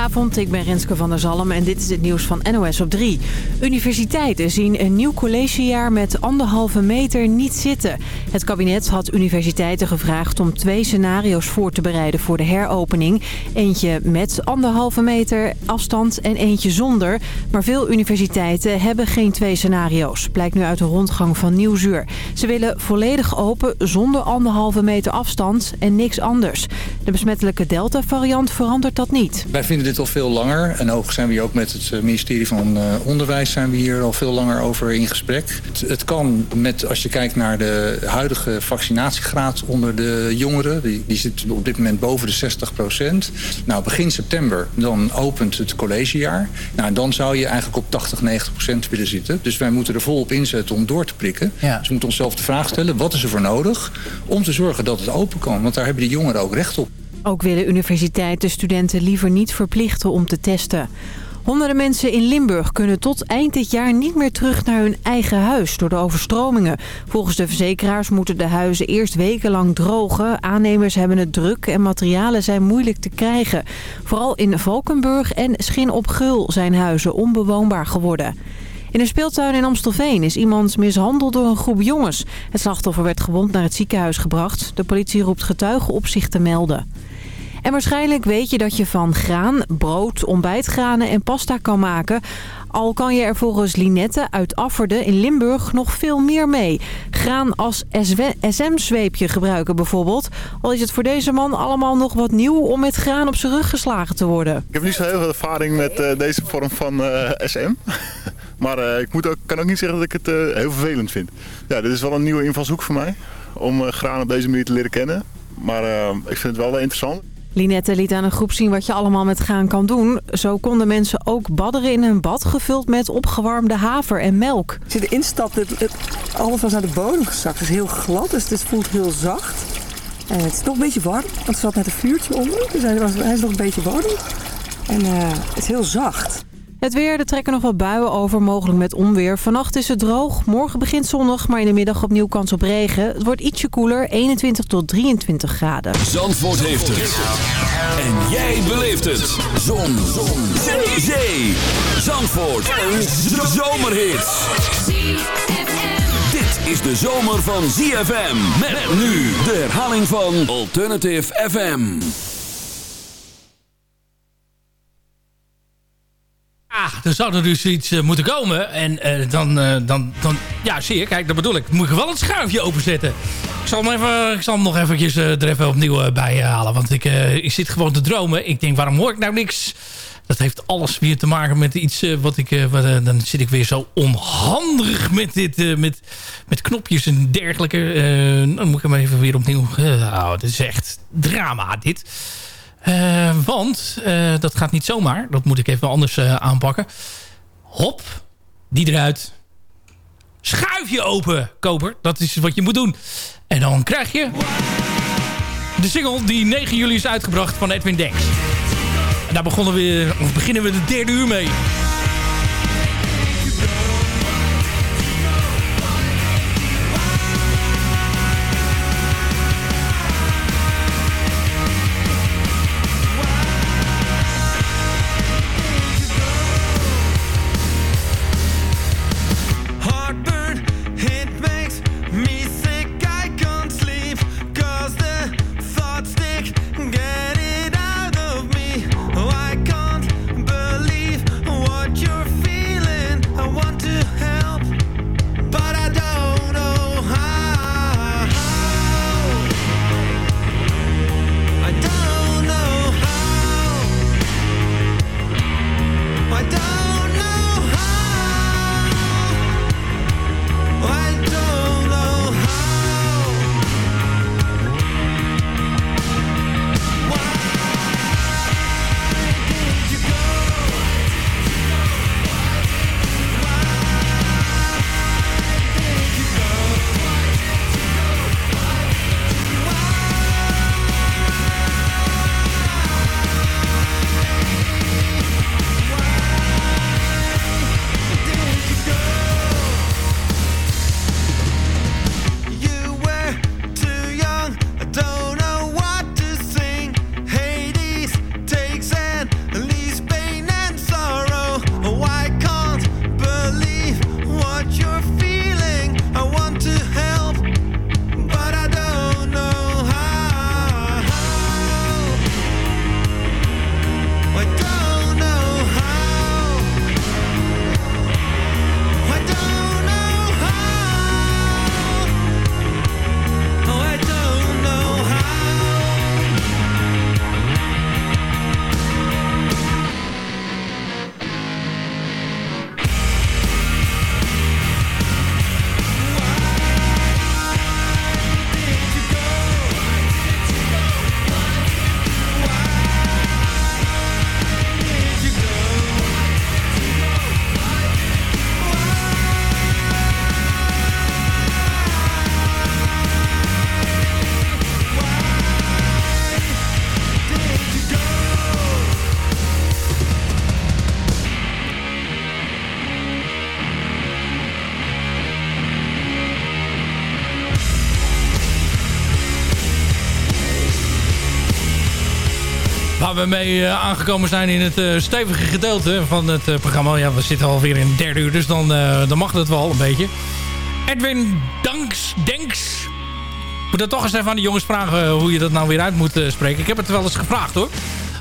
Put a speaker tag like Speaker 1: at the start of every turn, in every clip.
Speaker 1: Goedenavond, ik ben Renske van der Zalm en dit is het nieuws van NOS op 3. Universiteiten zien een nieuw collegejaar met anderhalve meter niet zitten. Het kabinet had universiteiten gevraagd om twee scenario's voor te bereiden voor de heropening. Eentje met anderhalve meter afstand en eentje zonder. Maar veel universiteiten hebben geen twee scenario's, blijkt nu uit de rondgang van Nieuwsuur. Ze willen volledig open zonder anderhalve meter afstand en niks anders. De besmettelijke Delta-variant verandert dat niet.
Speaker 2: Wij vinden dit al veel langer. En ook zijn we ook met het eh, ministerie van uh, Onderwijs zijn we hier al veel langer over in gesprek. Het, het, kan met, als je kijkt naar de huidige vaccinatiegraad onder de jongeren. Die, die zit op dit moment boven de 60 procent. Nou, begin september dan opent het collegejaar. Nou, dan zou je eigenlijk op 80, 90 procent willen zitten. Dus wij moeten er volop inzetten om door te prikken. Ja. Dus we moeten onszelf de vraag stellen, wat is er voor nodig om te zorgen dat het open kan? Want daar hebben die jongeren ook recht op.
Speaker 1: Ook willen universiteiten studenten liever niet verplichten om te testen. Honderden mensen in Limburg kunnen tot eind dit jaar niet meer terug naar hun eigen huis door de overstromingen. Volgens de verzekeraars moeten de huizen eerst wekenlang drogen. Aannemers hebben het druk en materialen zijn moeilijk te krijgen. Vooral in Valkenburg en Schin op Gul zijn huizen onbewoonbaar geworden. In een speeltuin in Amstelveen is iemand mishandeld door een groep jongens. Het slachtoffer werd gewond naar het ziekenhuis gebracht. De politie roept getuigen op zich te melden. En waarschijnlijk weet je dat je van graan, brood, ontbijtgranen en pasta kan maken. Al kan je er volgens Linette uit Afferde in Limburg nog veel meer mee. Graan als SM-zweepje gebruiken bijvoorbeeld. Al is het voor deze man allemaal nog wat nieuw om met graan op zijn rug geslagen te worden. Ik
Speaker 3: heb niet zo heel veel ervaring met uh, deze vorm van uh, SM. maar uh, ik moet ook, kan ook niet zeggen dat ik het heel vervelend vind. Ja, dit is wel een nieuwe invalshoek voor mij. Om graan op deze manier te leren kennen. Maar ik vind het wel interessant.
Speaker 1: Linette liet aan een groep zien wat je allemaal met graan kan doen. Zo konden mensen ook badderen in een bad gevuld met opgewarmde haver en melk.
Speaker 4: Als je erin stapt, het, alles was naar de bodem gezakt. Het is heel glad, dus het voelt heel zacht. En het is nog een beetje warm, want er zat net een vuurtje onder. Dus hij, was, hij is nog een beetje warm. En uh, het is heel zacht.
Speaker 1: Het weer, er trekken nog wat buien over, mogelijk met onweer. Vannacht is het droog, morgen begint zonnig, maar in de middag opnieuw kans op regen. Het wordt ietsje koeler, 21 tot 23 graden.
Speaker 5: Zandvoort heeft het. En jij beleeft het. Zon. Zon. Zee. Zandvoort. Een zomerhit. Dit is de zomer van ZFM. Met nu de herhaling van Alternative FM.
Speaker 6: Ah, er zou er dus iets uh, moeten komen. En uh, dan, uh, dan, dan, ja, zie je, kijk, dat bedoel ik. Moet ik wel het schuifje openzetten. Ik zal hem, even, ik zal nog eventjes er even opnieuw bij halen. Want ik, ik zit gewoon te dromen. Ik denk, waarom hoor ik nou niks? Dat heeft alles weer te maken met iets wat ik... Wat, dan zit ik weer zo onhandig met dit, met, met knopjes en dergelijke. dan moet ik hem even weer opnieuw... het is echt drama, dit. Uh, want uh, dat gaat niet zomaar. Dat moet ik even anders uh, aanpakken. Hop, die eruit. Schuif je open, koper. Dat is wat je moet doen. En dan krijg je de single die 9 juli is uitgebracht van Edwin Denks. En daar begonnen we, of beginnen we de derde uur mee. We mee aangekomen zijn in het stevige gedeelte van het programma. Ja, we zitten alweer in het derde uur, dus dan, dan mag het wel een beetje. Edwin Danks, Denks. Ik moet dan toch eens even aan de jongens vragen hoe je dat nou weer uit moet spreken. Ik heb het wel eens gevraagd hoor.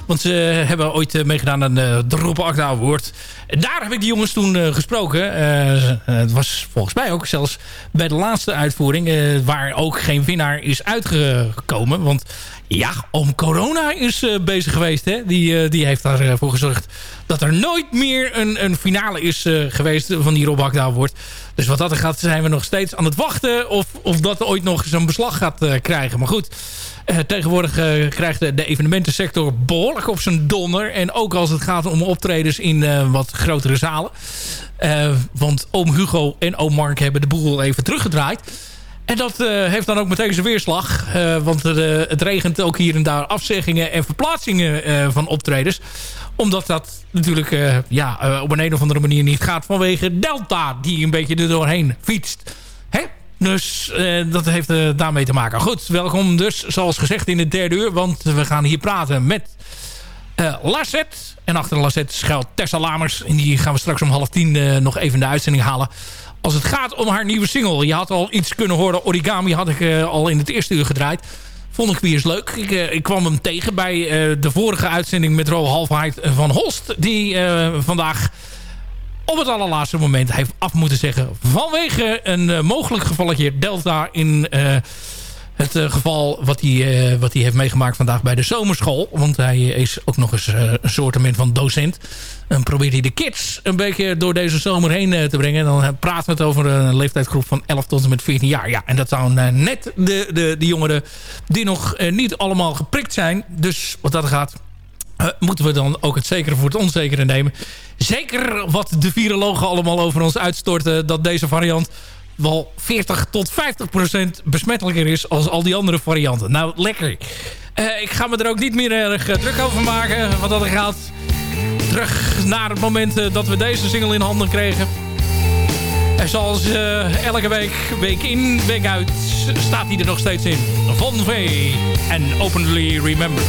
Speaker 6: Want ze hebben ooit meegedaan aan de Rob Akda Award. Daar heb ik die jongens toen gesproken. het was volgens mij ook zelfs bij de laatste uitvoering... waar ook geen winnaar is uitgekomen. Want ja, om corona is bezig geweest. Hè? Die, die heeft daarvoor uh, gezorgd dat er nooit meer een, een finale is geweest van die Rob Akda. Dus wat dat er gaat, zijn we nog steeds aan het wachten of, of dat ooit nog zo'n beslag gaat krijgen. Maar goed, tegenwoordig krijgt de, evenementensector behoorlijk op zijn donder. En ook als het gaat om optredens in wat grotere zalen. want oom Hugo en oom Mark hebben de boel even teruggedraaid. En dat heeft dan ook meteen zijn weerslag. Want het regent ook hier en daar afzeggingen en verplaatsingen van optredens. Omdat dat natuurlijk ja, op een, een of andere manier niet gaat vanwege Delta. Die een beetje er doorheen fietst. Dus dat heeft daarmee te maken. Goed, welkom dus zoals gezegd in het derde uur. Want we gaan hier praten met Lasset. En achter Lasset schuilt Tessa Lamers. En die gaan we straks om half tien nog even de uitzending halen als het gaat om haar nieuwe single. Je had al iets kunnen horen. Origami had ik uh, al in het eerste uur gedraaid. Vond ik weer eens leuk. Ik, uh, ik kwam hem tegen bij uh, de vorige uitzending met Ro Halfheid van Holst. Die vandaag op het allerlaatste moment heeft af moeten zeggen... vanwege een mogelijk gevalletje Delta in het uh, geval wat hij, wat hij heeft meegemaakt vandaag bij de zomerschool. Want hij is ook nog eens een soort van docent. En probeert hij de kids een beetje door deze zomer heen te brengen. En dan praten we het over een leeftijdsgroep van 11 tot en met 14 jaar. Ja, en dat zijn net de, de, de jongeren die nog niet allemaal geprikt zijn. Dus wat dat gaat, moeten we dan ook het zekere voor het onzekere nemen. Zeker wat de virologen allemaal over ons uitstorten... dat deze variant wel 40 tot 50 procent besmettelijker is als al die andere varianten. Nou, lekker. Uh, ik ga me er ook niet meer erg uh, druk over maken wat dat gaat. Terug naar het moment uh, dat we deze single in handen kregen. En zoals elke week, week in, week uit, staat hij er nog steeds in. Von V en Openly Remember.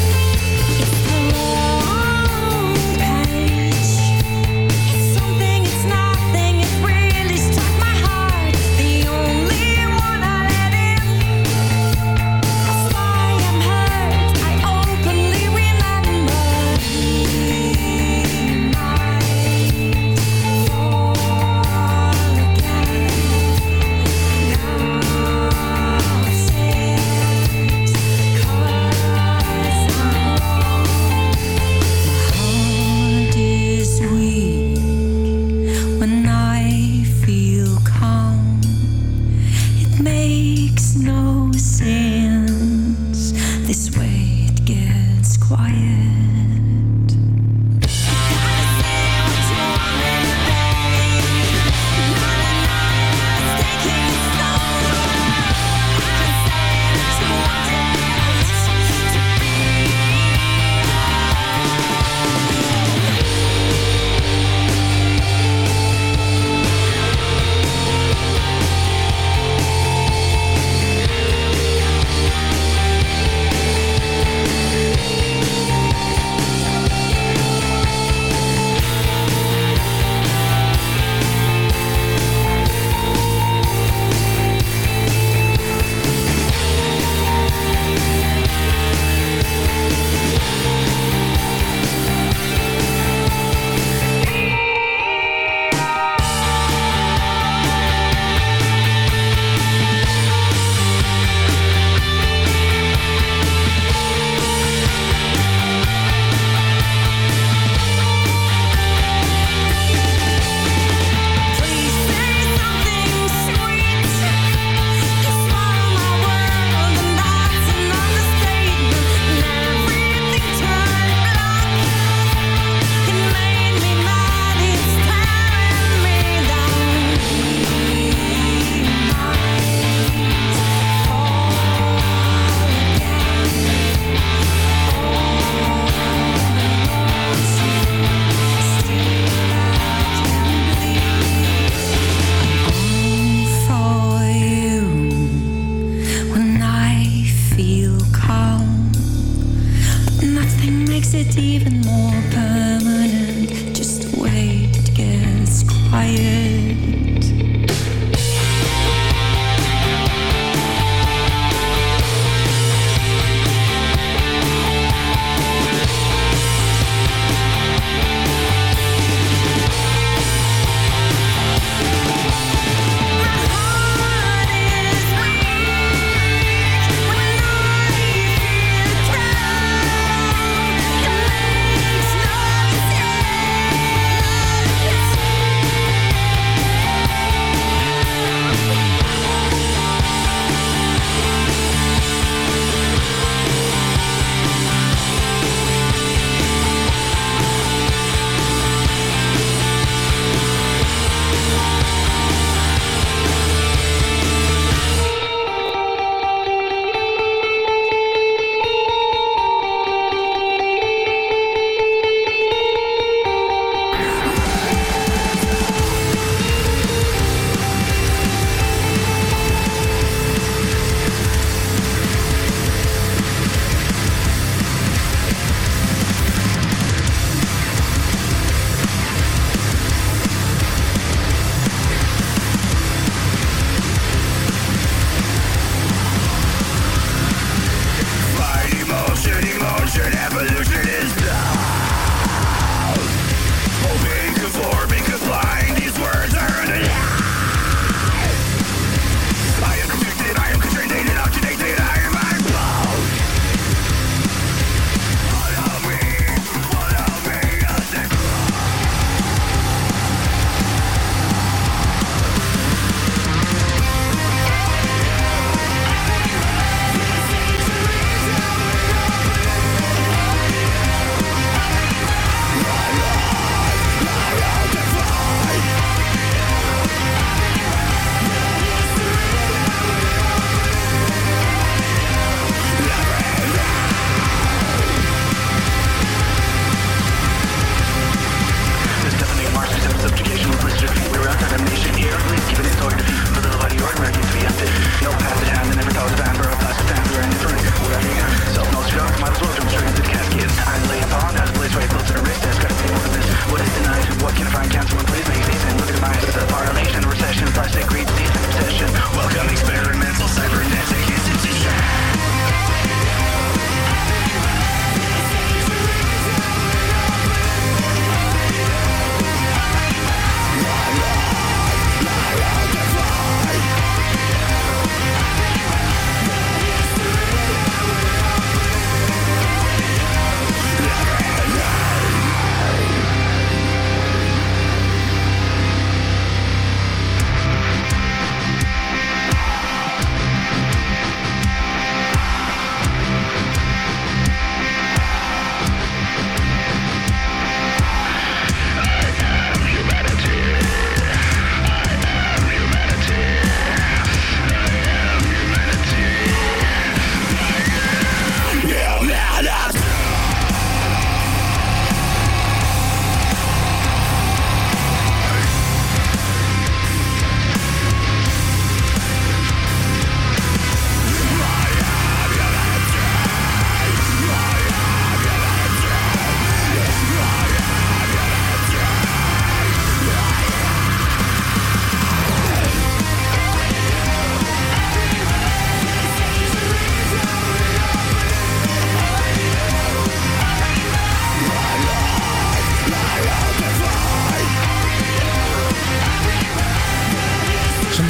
Speaker 7: no sense. This way it gets quiet. Even more permanent. Just wait, it gets quiet.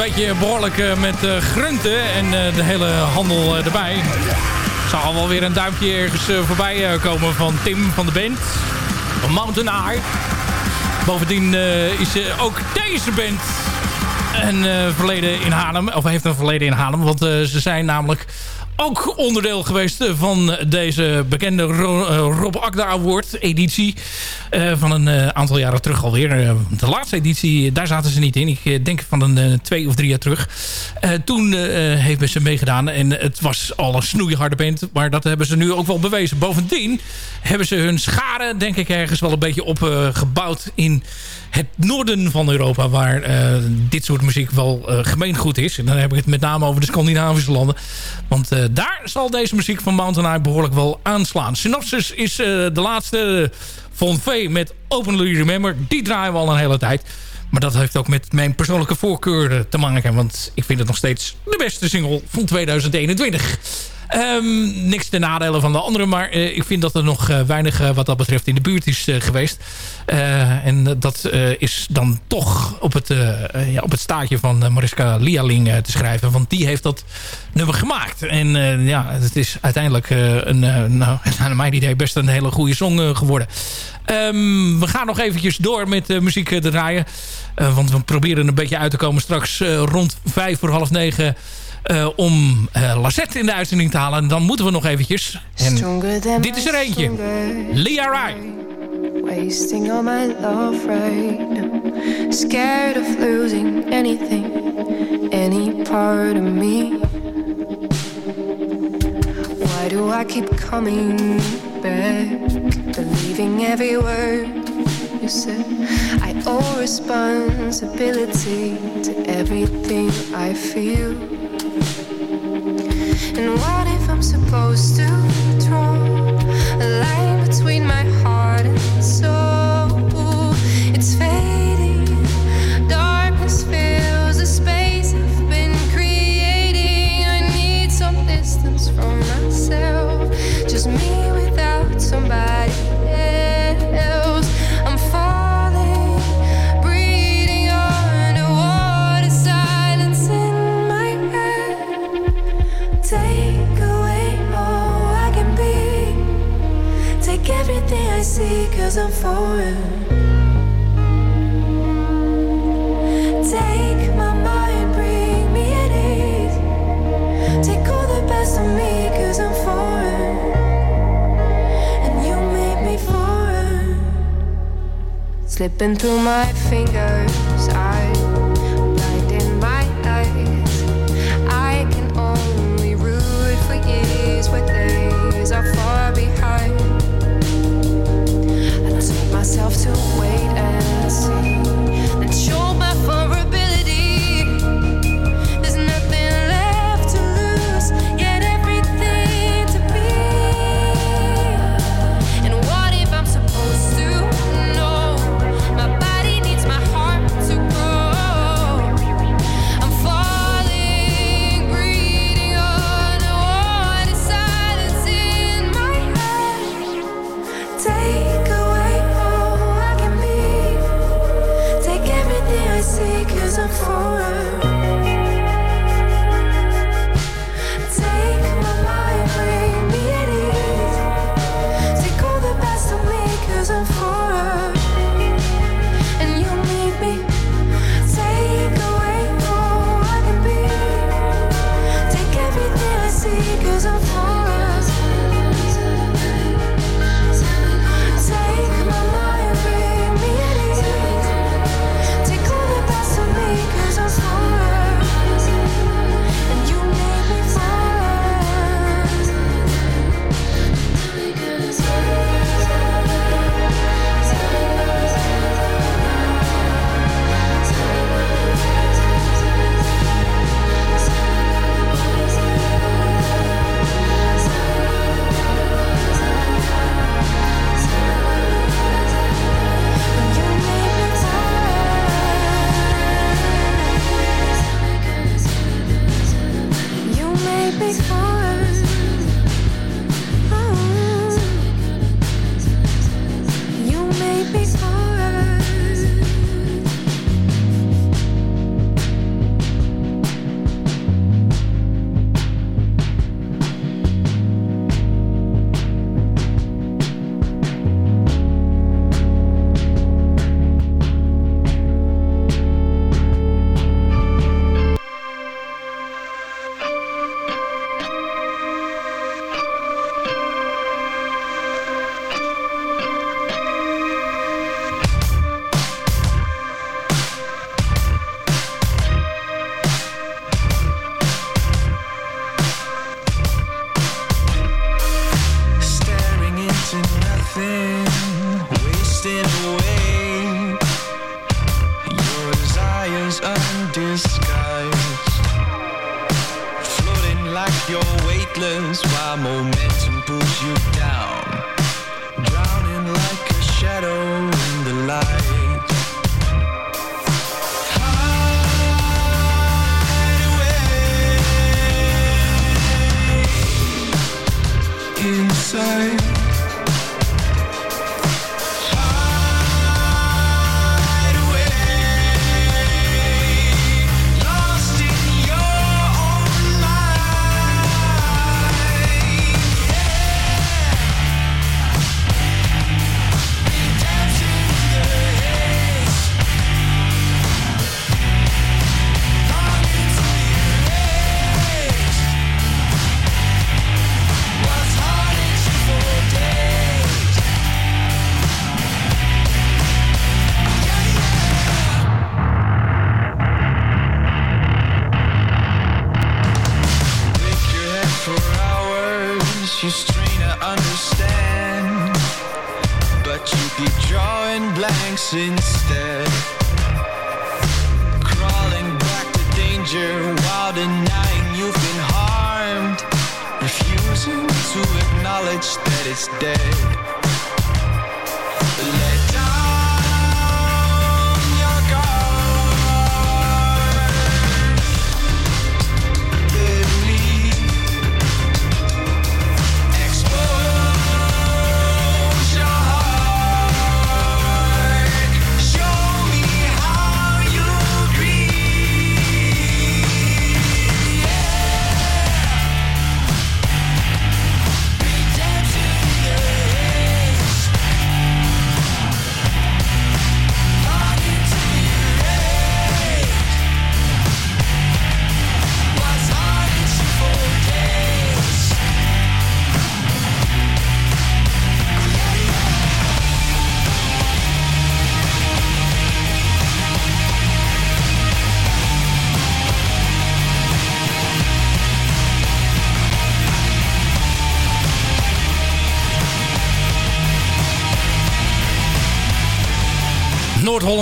Speaker 6: Beetje behoorlijk eh, met uh, grunten en uh, de hele handel erbij. Zag al wel weer een duimpje ergens voorbij komen van Tim van de band. Van Mountain Eye. Bovendien is ook deze band een verleden in Haarlem. Of heeft een verleden in Haarlem. Want ze zijn namelijk ook onderdeel geweest van deze bekende Rob Akda Award editie. Uh, van een aantal jaren terug alweer. De laatste editie, daar zaten ze niet in. Ik denk van een twee of drie jaar terug. toen heeft ze meegedaan. En het was al een snoeiharde band. Maar dat hebben ze nu ook wel bewezen. Bovendien hebben ze hun scharen denk ik ergens wel een beetje opgebouwd in het noorden van Europa... waar dit soort muziek wel gemeengoed is. En dan heb ik het met name over de Scandinavische landen. Want
Speaker 8: daar zal deze muziek van Mountain behoorlijk wel aanslaan. Synopsis is de laatste van V met Openly Remember. Die draaien we al een hele tijd. Maar dat heeft ook met mijn persoonlijke voorkeur te maken. Want ik vind het nog steeds de beste single van 2021. Um, niks ten nadelen van de andere. Maar uh, ik vind dat er nog uh, weinig uh, wat dat betreft in de buurt is geweest. en dat is dan toch op het, ja, op het staatje van Mariska Lialing te schrijven. Want die heeft dat nummer gemaakt. En ja, het is uiteindelijk een, nou, naar mijn idee best een hele goede song geworden. Um, we gaan nog eventjes door met muziek te draaien. want we proberen een beetje uit te komen straks rond vijf voor half negen... Uh, om uh, Lassette in de uitzending te halen. En dan moeten we nog eventjes. En dit is er eentje. Lia Rai. Wasting all my love right now. Scared of losing anything. Any part of me. Why do I keep coming back? Believing every word you said. I owe responsibility to everything I feel. And what if I'm supposed to Slipping through my fingers,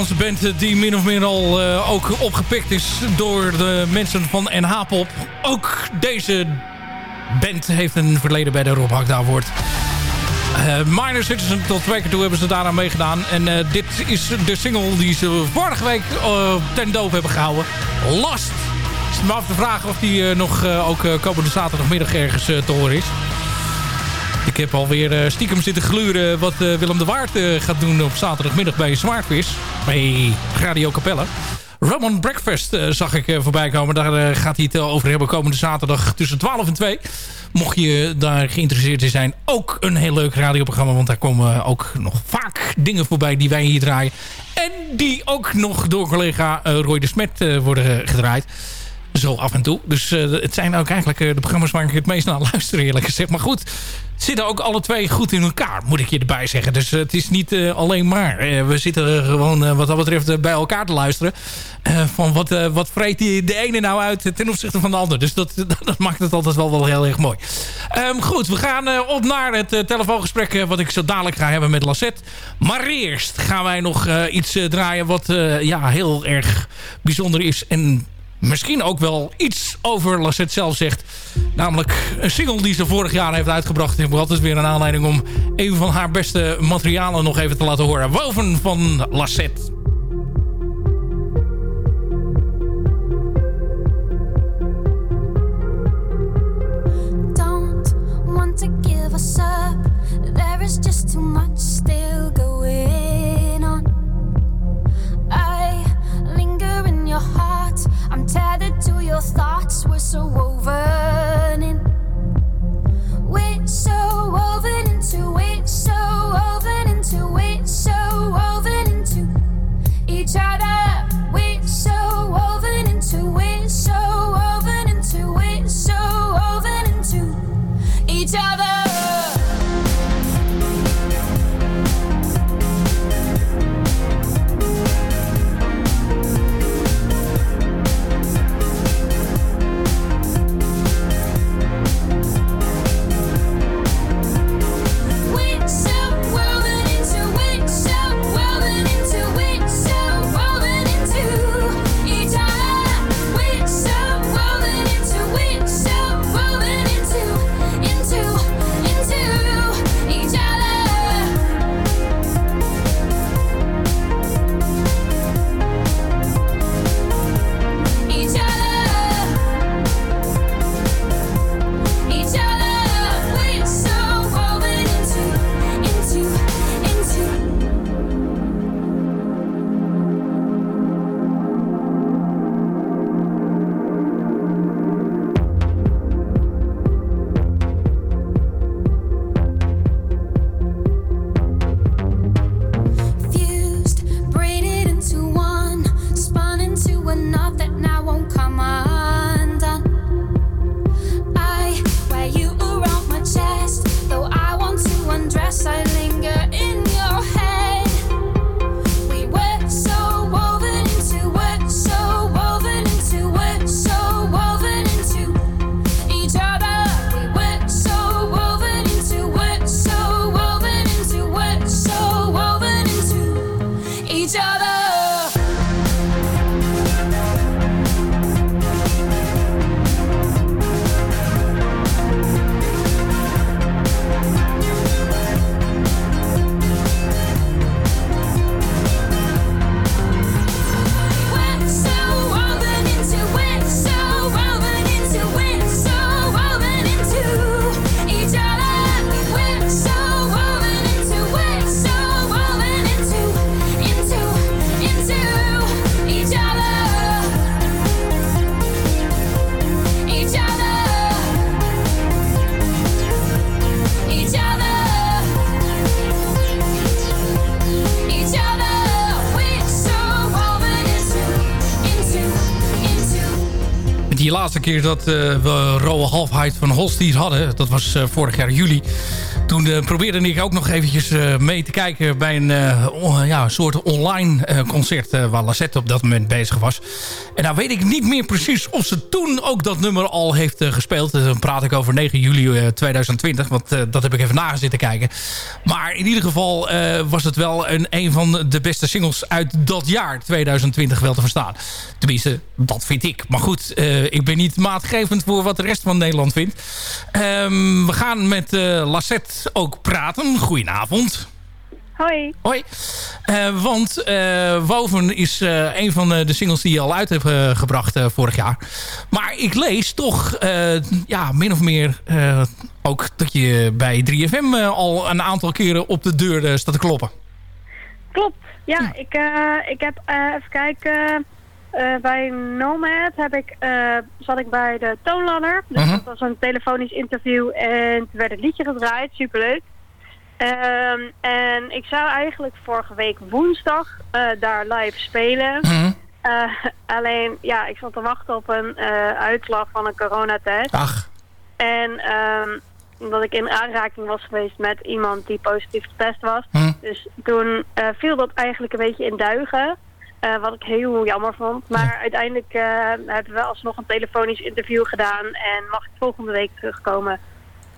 Speaker 6: Noord-Hollandse band eh, die min of meer al eh, ook opgepikt is door de mensen van NH Pop. Ook deze band heeft een verleden bij de Rob Hakda wordt. Uh, Minor Citizen, tot twee keer toe hebben ze daaraan meegedaan. En dit is de single die ze vorige week ten doop hebben gehouden. Last. Het is me af te vragen of die nog ook komende zaterdagmiddag ergens te horen is. Ik heb alweer eh, stiekem zitten gluren wat eh, Willem de Waard eh, gaat doen op zaterdagmiddag bij Zwaardvis. Bij Radio Capelle. Roman Breakfast eh, zag ik voorbij komen. Daar gaat hij het over hebben komende zaterdag tussen 12 en 2. Mocht je daar geïnteresseerd in zijn. Ook een heel leuk radioprogramma. Want daar komen ook nog vaak dingen voorbij die wij hier draaien. En die ook nog door collega Roy de Smet worden gedraaid. Zo af en toe. Dus eh, het zijn ook eigenlijk eh, de programma's waar ik het meest naar luister eerlijk gezegd. Maar goed, zitten ook alle twee goed in elkaar, moet ik je erbij zeggen. Dus eh, het is niet alleen maar. We zitten gewoon wat dat betreft bij elkaar te luisteren. Van wat, wat vreet die de ene nou uit ten opzichte van de ander. Dus dat, dat, maakt het altijd wel, wel heel erg mooi. Ehm, goed, we gaan op naar het telefoongesprek wat ik zo dadelijk ga hebben met Lassette. Maar eerst gaan wij nog iets draaien wat ja, heel erg bijzonder is. En misschien ook wel iets over Lassette zelf zegt. Namelijk een single die ze vorig jaar heeft uitgebracht. Ik heb altijd weer een aanleiding om een van haar beste materialen nog even te laten horen. Woven van Lassette.
Speaker 9: don't want to give us up. There is just too much still going on. I linger in your heart. I'm tethered to your thoughts. We're so woven in. We're so woven into. We're so woven into. We're so woven into
Speaker 6: each other. We're
Speaker 9: so woven into. We're so woven into. We're so woven into each other.
Speaker 6: Dat uh, we Rowe Halfheid van Holstier hadden... dat was uh, vorig jaar juli... toen uh, probeerde ik ook nog eventjes mee te kijken... bij een ja, soort online concert... waar Lassette op dat moment bezig was. En nou weet ik niet meer precies of ze toen ook dat nummer al heeft gespeeld. Dan praat ik over 9 juli 2020, want dat heb ik even nagezitten kijken. Maar in ieder geval was het wel een, een van de beste singles uit dat jaar 2020 wel te verstaan. Tenminste, dat vind ik. Maar goed, ik ben niet maatgevend voor wat de rest van Nederland vindt. Um, we gaan met uh, Ook praten. Goedenavond.
Speaker 10: Hoi.
Speaker 6: Hoi. Uh, want uh, Woven is uh, een van de singles die je al uit hebt gebracht vorig jaar. Maar ik lees toch ja, min of meer ook dat je bij 3FM al een aantal keren op de deur staat te kloppen.
Speaker 10: Klopt. Ja, ja. Ik, ik heb even kijken... Uh, bij Nomad heb ik, uh, zat ik bij de toonladder. Dus uh -huh. dat was een telefonisch interview en toen werd het liedje gedraaid. Superleuk. Um, en ik zou eigenlijk vorige week woensdag uh, daar live spelen. -huh. alleen, ja, ik zat te wachten op een uitslag van een coronatest.
Speaker 6: Ach.
Speaker 10: En um, omdat ik in aanraking was geweest met iemand die positief getest was. Dus toen viel dat eigenlijk een beetje in duigen. Uh, wat ik heel jammer vond. Maar ja. uiteindelijk uh, hebben we alsnog een telefonisch interview gedaan. En mag ik volgende week terugkomen.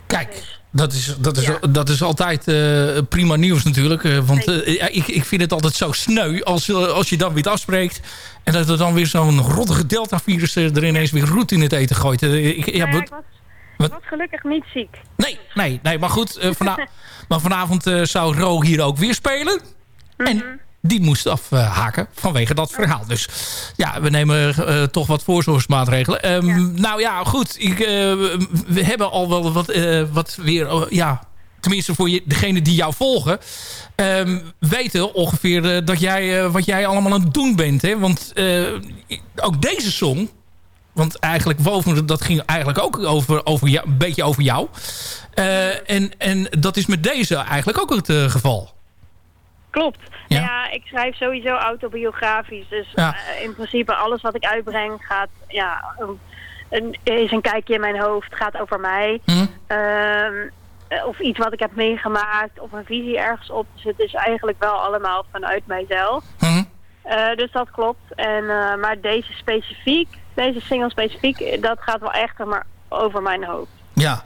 Speaker 6: Kijk, dus, dat, is, dat, is, ja. dat is altijd uh, prima nieuws natuurlijk. want ik, ik vind het altijd zo sneu als, als je dan weer afspreekt. En dat er dan weer zo'n rottige Delta-virus er ineens weer roet in het eten gooit.
Speaker 10: Ik, ja, ik, was, gelukkig niet ziek.
Speaker 6: Nee, nee, nee maar goed. Vana maar vanavond zou Ro hier ook weer spelen. En die moest afhaken vanwege dat verhaal. Dus ja, we nemen uh, toch wat voorzorgsmaatregelen. Um, ja. Nou ja, goed. Ik, uh, we hebben al wel wat, uh, wat weer... ja, tenminste voor je, degene die jou volgen... Um, weten ongeveer dat jij, wat jij allemaal aan het doen bent. Hè? Want ook deze song... Want eigenlijk Woven, dat ging eigenlijk ook over, over jou, een beetje over jou. en, en dat is met deze eigenlijk ook het geval.
Speaker 10: Klopt. Ja? ja? ik schrijf sowieso autobiografisch. Dus ja. uh, in principe alles wat ik uitbreng gaat, ja, een, is een kijkje in mijn hoofd, gaat over mij.
Speaker 6: Hm.
Speaker 10: Uh, of iets wat ik heb meegemaakt, of een visie ergens op. Dus het is eigenlijk wel allemaal vanuit mijzelf.
Speaker 6: Hm.
Speaker 10: Uh, dus dat klopt. En, maar deze specifiek, deze single specifiek, dat gaat wel echt maar over mijn hoofd.
Speaker 6: Ja,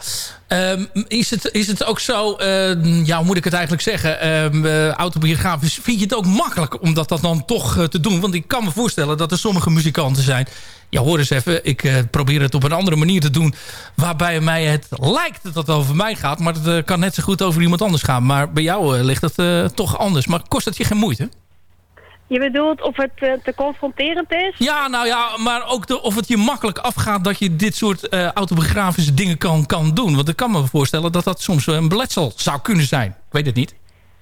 Speaker 6: um, is, het, is het ook zo, uh, ja, hoe moet ik het eigenlijk zeggen, um, uh, autobiografisch, vind je het ook makkelijk om dat, dat dan toch uh, te doen? Want ik kan me voorstellen dat er sommige muzikanten zijn, ja hoor eens even, ik uh, probeer het op een andere manier te doen, waarbij mij het lijkt dat het over mij gaat, maar het kan net zo goed over iemand anders gaan. Maar bij jou ligt uh, toch anders, maar kost het je geen moeite?
Speaker 10: Je bedoelt of het uh, te confronterend is?
Speaker 6: Ja, nou ja, maar ook de, of het je makkelijk afgaat dat je dit soort uh, autobiografische dingen kan, kan doen. Want ik kan me voorstellen dat dat soms een beletsel zou kunnen zijn. Ik weet het niet.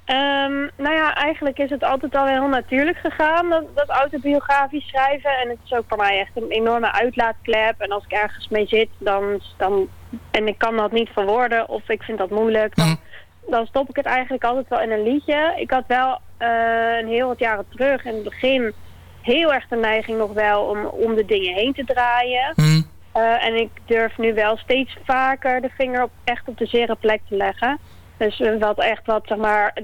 Speaker 10: Um, nou ja, eigenlijk is het altijd al heel natuurlijk gegaan, dat, dat autobiografisch schrijven. En het is ook voor mij echt een enorme uitlaatklep. En als ik ergens mee zit, dan, dan en ik kan dat niet verwoorden of ik vind dat moeilijk... Dan, mm dan stop ik het eigenlijk altijd wel in een liedje. Ik had wel uh, een heel wat jaren terug in het begin heel erg de neiging nog wel om om de dingen heen te draaien.
Speaker 6: Mm.
Speaker 10: Uh, en ik durf nu wel steeds vaker de vinger op, echt op de zere plek te leggen. Dus uh, wat echt wat, zeg maar,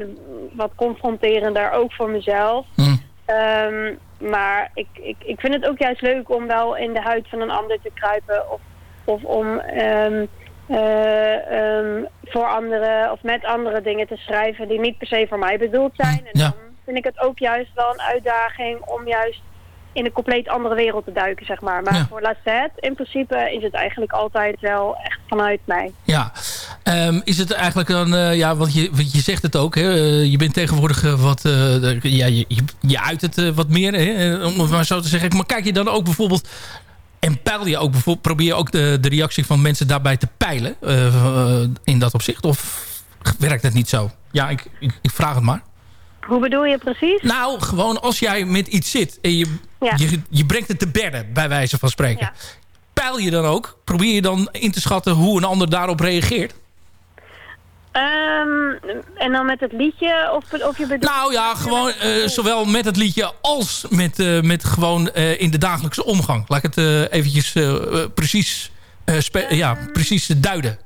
Speaker 10: wat confronterender ook voor mezelf.
Speaker 6: Mm.
Speaker 10: Um, maar ik, ik, ik vind het ook juist leuk om wel in de huid van een ander te kruipen. Of, of om... Um, uh, um, voor anderen of met andere dingen te schrijven die niet per se voor mij bedoeld zijn. En
Speaker 6: ja.
Speaker 10: dan vind ik het ook juist wel een uitdaging om juist in een compleet andere wereld te duiken, zeg maar. Maar
Speaker 6: ja.
Speaker 10: voor Lassette, in principe, is het eigenlijk altijd wel echt vanuit mij.
Speaker 6: Ja, um, is het eigenlijk dan, uh, ja, want je, want je zegt het ook, hè, uh, je bent tegenwoordig uh, wat, ja, je, je, je uit het wat meer, hè, om het maar zo te zeggen. Maar kijk je dan ook bijvoorbeeld en peil je ook bijvoorbeeld, probeer je ook de, de reactie van mensen daarbij te peilen uh, uh, in dat opzicht? Of werkt het niet zo? Ja, ik, ik, ik, vraag het maar.
Speaker 10: Hoe bedoel je precies?
Speaker 6: Nou, gewoon als jij met iets zit en je, ja. je, je brengt het te bedden, bij wijze van spreken. Ja. Peil je dan ook? Probeer je dan in te schatten hoe een ander daarop reageert?
Speaker 10: Ehm, en dan met het liedje? Of, of je bedoelt...
Speaker 6: Nou ja, gewoon eh, zowel met het liedje als met, eh, met gewoon eh, in de dagelijkse omgang. Laat ik het eventjes precies, ja, precies duiden.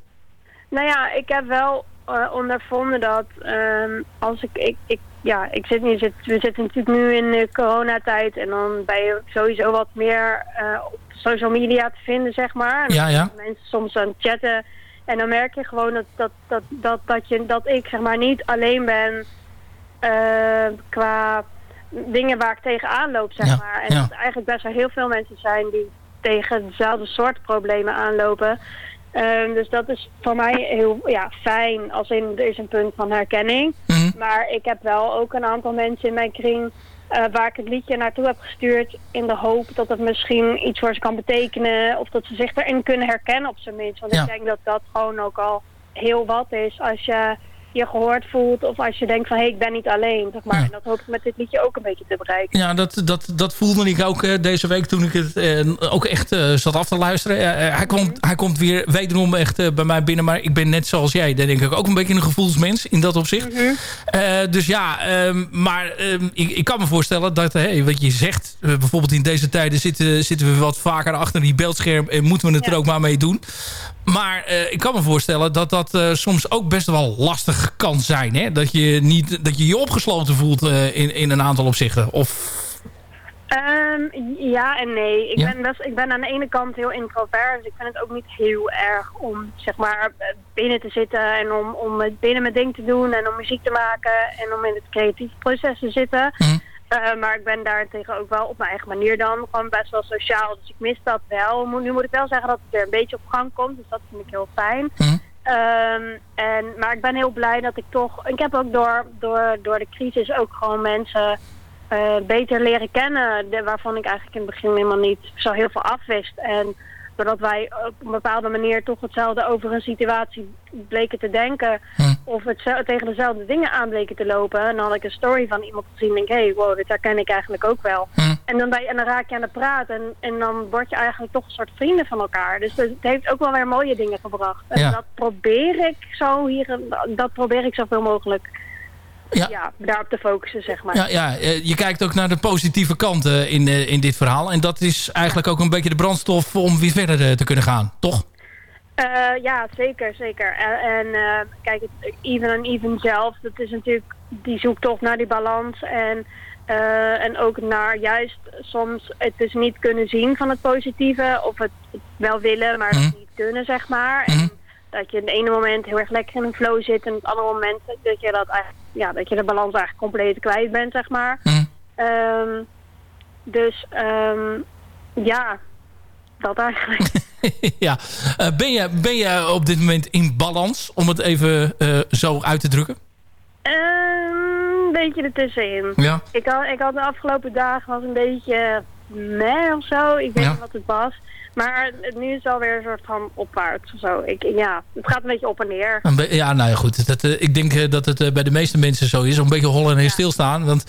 Speaker 10: Nou ja, ik heb wel ondervonden dat ehm, als ik, ik, ik, ja, ik zit nu, zit, we zitten natuurlijk nu in de coronatijd en dan ben je sowieso wat meer op social media te vinden, zeg maar. En
Speaker 6: Ja, ja.
Speaker 10: Mensen soms aan het chatten en dan merk je gewoon dat, dat, dat, dat, dat, je, dat ik zeg maar niet alleen ben eh, qua dingen waar ik tegenaan loop, zeg
Speaker 6: Ja,
Speaker 10: maar. En
Speaker 6: ja.
Speaker 10: dat er eigenlijk best wel heel veel mensen zijn die tegen dezelfde soort problemen aanlopen. Ehm, dus dat is voor mij heel ja, fijn, als in, er is een punt van herkenning. Maar ik heb wel ook een aantal mensen in mijn kring eh, waar ik het liedje naartoe heb gestuurd in de hoop dat het misschien iets voor ze kan betekenen of dat ze zich erin kunnen herkennen op zijn minst. Want
Speaker 6: Ja.
Speaker 10: ik denk dat dat gewoon ook al heel wat is als je je gehoord voelt of als je denkt van hé, ik ben niet alleen. Zeg maar.
Speaker 6: Ja.
Speaker 10: En dat hoop ik met dit liedje ook een beetje te bereiken.
Speaker 6: Ja, dat, dat, dat voelde ik ook eh, deze week toen ik het eh, ook echt eh, zat af te luisteren. Hij, komt, hij komt weer wederom echt bij mij binnen. Maar ik ben net zoals jij, denk ik ook een beetje een gevoelsmens in dat opzicht. Eh, dus ja, ehm, maar ehm, ik, ik kan me voorstellen dat, hey, wat je zegt, bijvoorbeeld in deze tijden zitten, zitten we wat vaker achter die beeldscherm en moeten we het er ook maar mee doen. Maar eh, ik kan me voorstellen dat dat eh, soms ook best wel lastig kan zijn. Hè? Dat, je niet, dat je je opgesloten voelt eh, in, in een aantal opzichten. Of
Speaker 10: Ehm, ja en nee. Ik,
Speaker 6: Ja?
Speaker 10: ben best, ik ben aan de ene kant heel introvert, dus ik vind het ook niet heel erg om zeg maar binnen te zitten en om, om het binnen mijn ding te doen en om muziek te maken en om in het creatieve proces te zitten.
Speaker 6: Mhm.
Speaker 10: Eh, maar ik ben daartegen ook wel op mijn eigen manier dan gewoon best wel sociaal, dus ik mis dat wel. Mo- Nu moet ik wel zeggen dat het weer een beetje op gang komt, dus dat vind ik heel fijn.
Speaker 6: Mhm.
Speaker 10: Ehm, en, maar ik ben heel blij dat ik toch... Ik heb ook door, door, door de crisis ook gewoon mensen eh, beter leren kennen... De, waarvan ik eigenlijk in het begin helemaal niet zo heel veel afwist. En doordat wij op een bepaalde manier toch hetzelfde over een situatie bleken te denken...
Speaker 6: Hm.
Speaker 10: of het tegen dezelfde dingen aan bleken te lopen... en dan had ik een story van iemand gezien en denk... hé, hey, wow, dit herken ik eigenlijk ook wel.
Speaker 6: Hm.
Speaker 10: En dan, je, en dan raak je aan de praat en, en dan word je eigenlijk toch een soort vrienden van elkaar. Dus het heeft ook wel weer mooie dingen gebracht. En
Speaker 6: Ja.
Speaker 10: dat probeer ik zo hier, dat probeer ik zoveel mogelijk
Speaker 6: Ja.
Speaker 10: ja. daarop te focussen, zeg maar.
Speaker 6: Ja, ja eh, je kijkt ook naar de positieve kanten in, eh, in dit verhaal. En dat is eigenlijk ook een beetje de brandstof om weer verder eh, te kunnen gaan, toch?
Speaker 10: Ja, zeker, zeker. En, kijk, even en even zelf, dat is natuurlijk die zoektocht naar die balans. En, en ook naar juist soms het dus niet kunnen zien van het positieve. Of het, wel willen, maar
Speaker 6: Mhm.
Speaker 10: het niet kunnen, zeg maar.
Speaker 6: Mhm.
Speaker 10: En dat je in het ene moment heel erg lekker in een flow zit. En het andere moment dat je, dat eigenlijk, ja, dat je de balans eigenlijk compleet kwijt bent, zeg maar.
Speaker 6: Mhm.
Speaker 10: Ehm, dus ehm, ja, dat eigenlijk.
Speaker 6: ja. Eh, ben, je, ben je op dit moment in balans, om het even eh, zo uit te drukken?
Speaker 10: Een beetje ertussenin.
Speaker 6: Ja.
Speaker 10: Ik had, ik had de afgelopen dagen was een beetje meh of zo. Ik weet
Speaker 6: Ja.
Speaker 10: niet wat het was. Maar nu is het alweer een soort van opwaarts of zo. Ik, ja, het gaat een beetje op en neer.
Speaker 6: Ja, nou ja, goed. Dat, eh, ik denk eh, dat het eh, bij de meeste mensen zo is. Een beetje hollen en stilstaan. Want,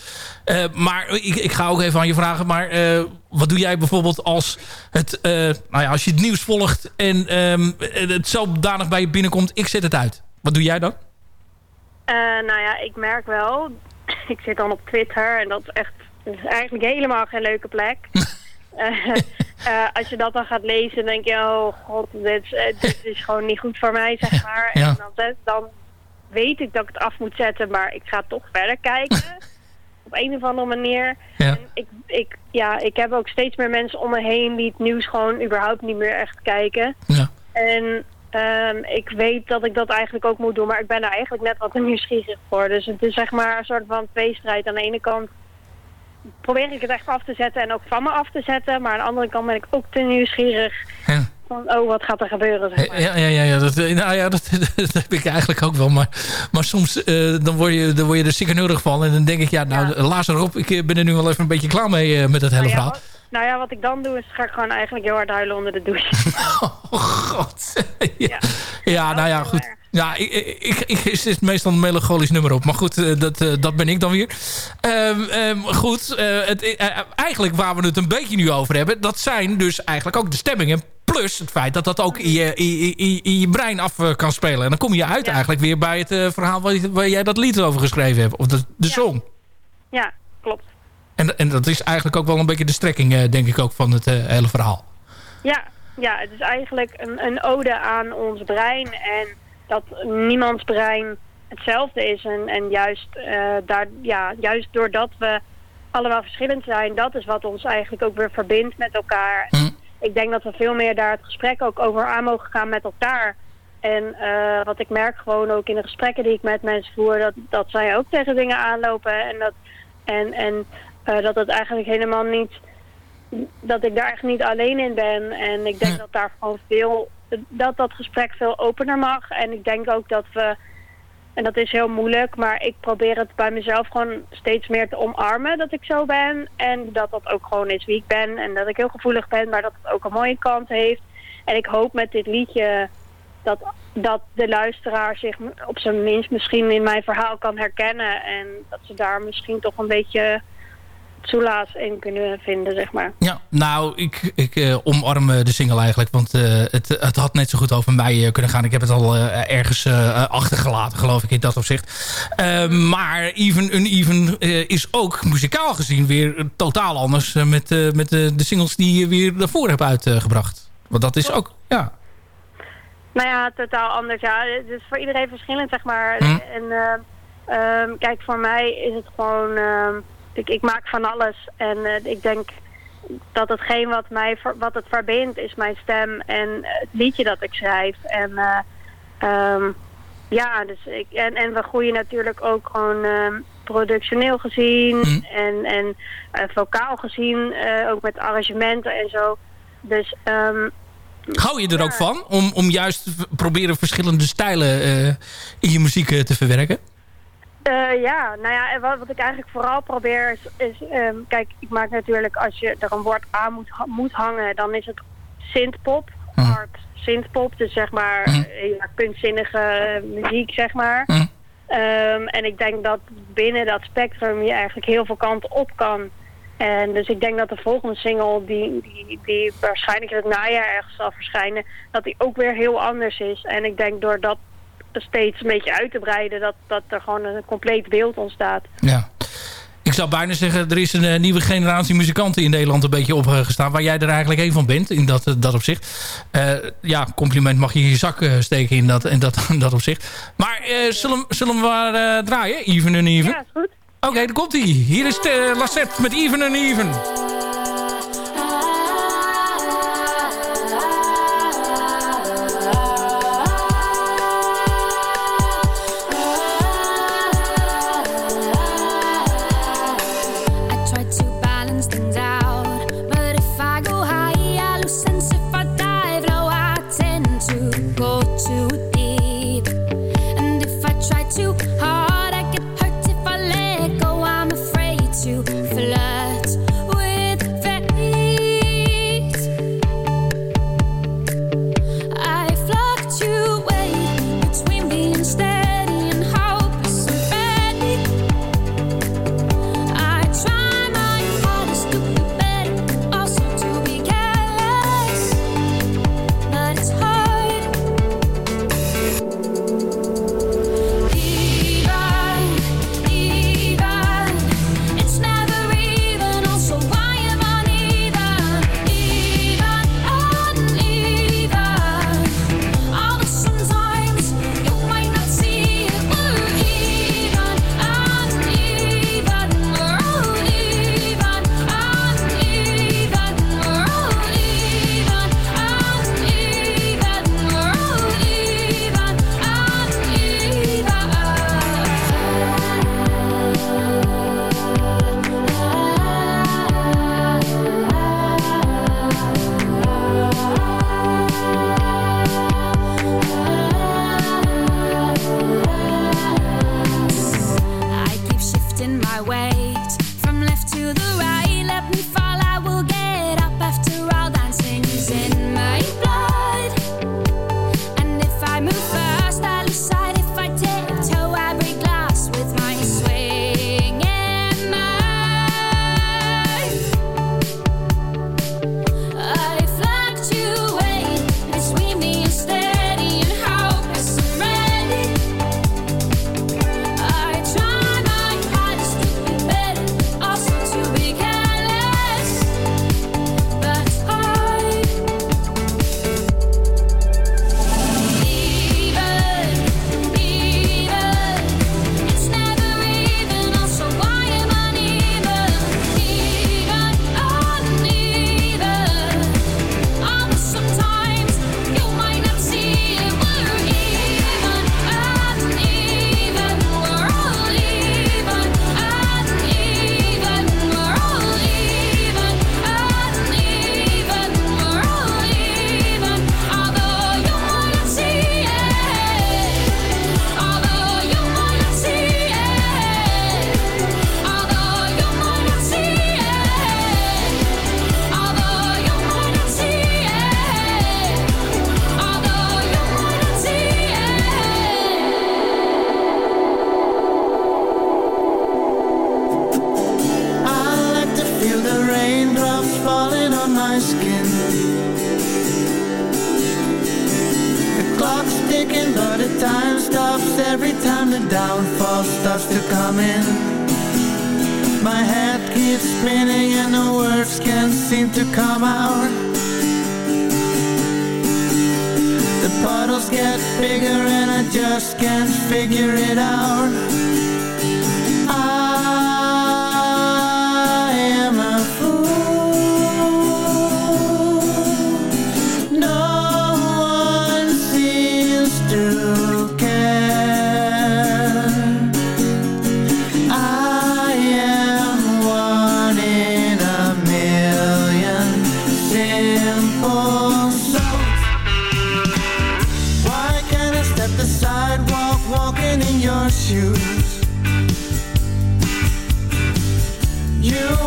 Speaker 6: maar ik, ik ga ook even aan je vragen. Maar wat doe jij bijvoorbeeld als, het, nou ja, als je het nieuws volgt... en ehm, het zodanig bij je binnenkomt, ik zet het uit. Wat doe jij dan?
Speaker 10: Nou ja, ik merk wel. Ik zit dan op Twitter en dat is echt dat is eigenlijk helemaal geen leuke plek. Eh, eh, als je dat dan gaat lezen, denk je, oh god, dit, eh, dit is gewoon niet goed voor mij, zeg maar.
Speaker 6: Ja.
Speaker 10: En dan, dan weet ik dat ik het af moet zetten, maar ik ga toch verder kijken. op een of andere manier.
Speaker 6: Ja.
Speaker 10: En ik, ik, ja, ik heb ook steeds meer mensen om me heen die het nieuws gewoon überhaupt niet meer echt kijken.
Speaker 6: Ja.
Speaker 10: En ehm, ik weet dat ik dat eigenlijk ook moet doen, maar ik ben er eigenlijk net wat nieuwsgierig voor. Dus het is zeg maar een soort van tweestrijd. Aan de ene kant probeer ik het echt af te zetten en ook van me af te zetten. Maar aan de andere kant ben ik ook te nieuwsgierig
Speaker 6: Ja.
Speaker 10: van, oh, wat gaat er gebeuren, zeg maar.
Speaker 6: Ja, ja, ja, ja, dat, eh, nou ja dat, dat heb ik eigenlijk ook wel. Maar, maar soms eh, dan word je, dan word je er van. En dan denk ik, ja, nou,
Speaker 10: Ja.
Speaker 6: laat erop. Ik eh, ben er nu wel even een beetje klaar mee met het hele
Speaker 10: Nou ja,
Speaker 6: verhaal.
Speaker 10: wat, nou ja, wat ik dan doe is ga ik gewoon eigenlijk heel hard huilen onder de douche.
Speaker 6: Oh, god. ja.
Speaker 10: Ja.
Speaker 6: nou ja, goed. Ja, ik, ik, ik, zit meestal een melancholisch nummer op. Maar goed, eh, dat, eh, dat ben ik dan weer. Ehm, ehm, goed, eh, het, eigenlijk waar we het een beetje nu over hebben... dat zijn dus eigenlijk ook de stemmingen... plus het feit dat dat ook in je, in, in, in je brein af kan spelen. En dan kom je uit eigenlijk weer bij het verhaal waar, jij dat lied over geschreven hebt. Of de, de song.
Speaker 10: Ja, klopt.
Speaker 6: En, en dat is eigenlijk ook wel een beetje de strekking, denk ik ook, van het hele verhaal.
Speaker 10: Ja, ja, het is eigenlijk een, een ode aan ons brein en dat niemands brein hetzelfde is. En, en juist, eh, daar, ja, juist doordat we allemaal verschillend zijn, dat is wat ons eigenlijk ook weer verbindt met elkaar. Ik denk dat we veel meer daar het gesprek ook over aan mogen gaan met elkaar. En eh, wat ik merk gewoon ook in de gesprekken die ik met mensen voer, dat, dat zij ook tegen dingen aanlopen. En dat, en, en, eh, dat het eigenlijk helemaal niet dat ik daar echt niet alleen in ben. En ik denk dat daar gewoon veel, dat dat gesprek veel opener mag. En ik denk ook dat we, en dat is heel moeilijk, maar ik probeer het bij mezelf gewoon steeds meer te omarmen dat ik zo ben. En dat dat ook gewoon is wie ik ben. En dat ik heel gevoelig ben, maar dat het ook een mooie kant heeft. En ik hoop met dit liedje dat, dat de luisteraar zich op zijn minst misschien in mijn verhaal kan herkennen. En dat ze daar misschien toch een beetje soelaas in kunnen vinden, zeg maar.
Speaker 6: Ja, nou, ik, ik eh, omarm eh, de single eigenlijk. Want eh, het, het had net zo goed over mij kunnen gaan. Ik heb het al ergens achtergelaten, geloof ik, in dat opzicht. Maar Even Uneven eh, is ook muzikaal gezien weer totaal anders... met, met de de singles die je weer daarvoor hebt uitgebracht. Want dat is ook, ja...
Speaker 10: Nou ja, totaal anders. Ja, het is voor iedereen verschillend, zeg maar.
Speaker 6: Hm.
Speaker 10: En eh, ehm, kijk, voor mij is het gewoon... ehm, ik, ik maak van alles. En eh, ik denk dat hetgeen wat, mij, wat het verbindt is mijn stem en het liedje dat ik schrijf. En eh, ehm, ja, dus ik, en, en we groeien natuurlijk ook gewoon ehm, productioneel gezien en, en eh, vocaal gezien, eh, ook met arrangementen en zo. Dus ehm,
Speaker 6: Hou je er ook van? Om, om juist v- proberen verschillende stijlen eh, in je muziek eh, te verwerken?
Speaker 10: Eh, ja, nou ja, en wat, wat ik eigenlijk vooral probeer is, is ehm, kijk, ik maak natuurlijk als je er een woord aan moet, moet hangen, dan is het synthpop, hard synthpop, dus zeg maar eh, ja, kunstzinnige muziek, zeg maar. Ehm, en ik denk dat binnen dat spectrum je eigenlijk heel veel kanten op kan. En dus ik denk dat de volgende single, die, die, die waarschijnlijk in het najaar ergens zal verschijnen, dat die ook weer heel anders is. En ik denk door dat steeds een beetje uit te breiden, dat, dat er gewoon een compleet beeld ontstaat.
Speaker 6: Ja. Ik zou bijna zeggen, er is een eh, nieuwe generatie muzikanten in Nederland een beetje opgestaan. Waar jij er eigenlijk een van bent, in dat, eh, dat opzicht. Eh, ja, compliment mag je in je zak steken in dat, in dat, in dat opzicht. Maar zullen, zullen we maar draaien? Even en even?
Speaker 10: Ja, is goed.
Speaker 6: Oké, daar komt hij. Hier is de Lassette met Even en Even.
Speaker 9: you.
Speaker 11: You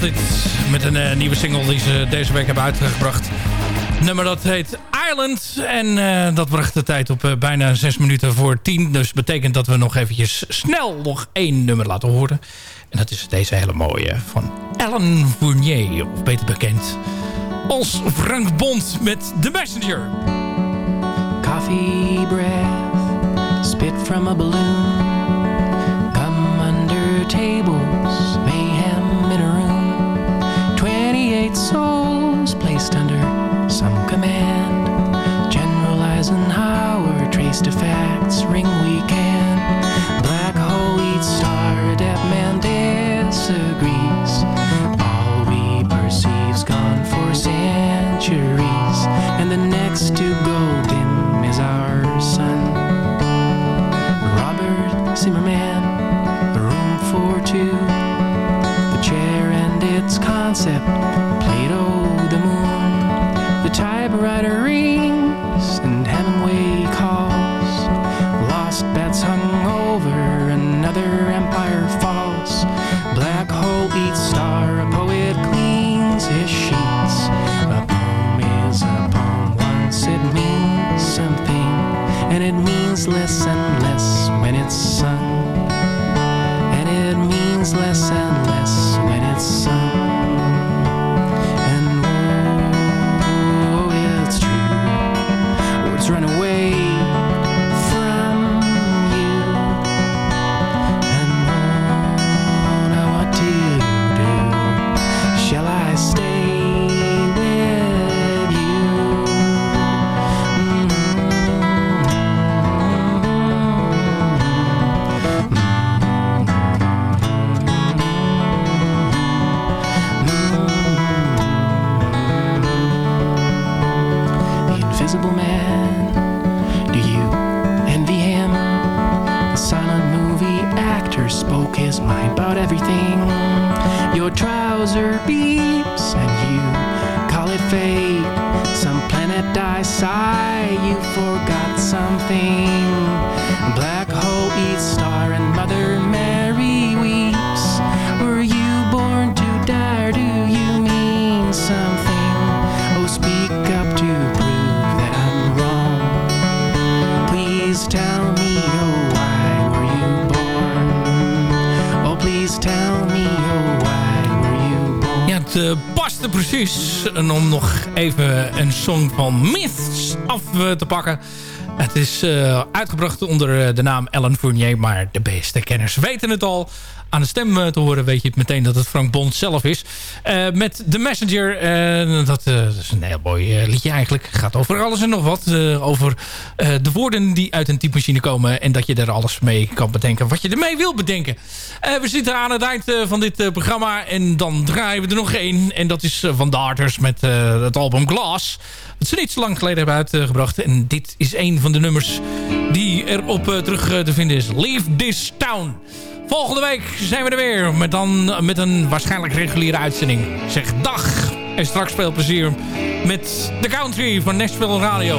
Speaker 6: dit met een uh, nieuwe single die ze deze week hebben uitgebracht. nummer dat heet Island en uh, dat bracht de tijd op uh, bijna 6 minuten voor 10. Dus betekent dat we nog eventjes snel nog één nummer laten horen. En dat is deze hele mooie van Alan Fournier, of beter bekend als Frank Bond met The Messenger.
Speaker 12: Coffee breath, spit from a balloon. Come under tables, Eisenhower to facts, ring we can. Black hole eats star, adept man disagrees. All we perceive's gone for centuries, and the next to go dim is our sun. Robert Zimmerman, a room for two. The chair and its concept,
Speaker 6: een song van Myths af uh, te pakken. Het is uh, uitgebracht onder de naam Alan Fournier, maar de beste kenners weten het al. Aan de stem te horen weet je meteen dat het Frank Bond zelf is. Uh, met The Messenger, dat, uh, dat, is een heel mooi liedje eigenlijk. Gaat over alles en nog wat. over de woorden die uit een typemachine komen. En dat je er alles mee kan bedenken wat je ermee wil bedenken. we zitten aan het eind van dit programma. En dan draaien we er nog één. En dat is van Darters met het album Glass. Dat ze niet zo lang geleden hebben uitgebracht. En dit is een van de nummers die erop terug te vinden is. Leave This Town. Volgende week zijn we er weer. Met, dan, met een waarschijnlijk reguliere uitzending. Zeg dag. En straks veel plezier met The Country van Nashville Radio.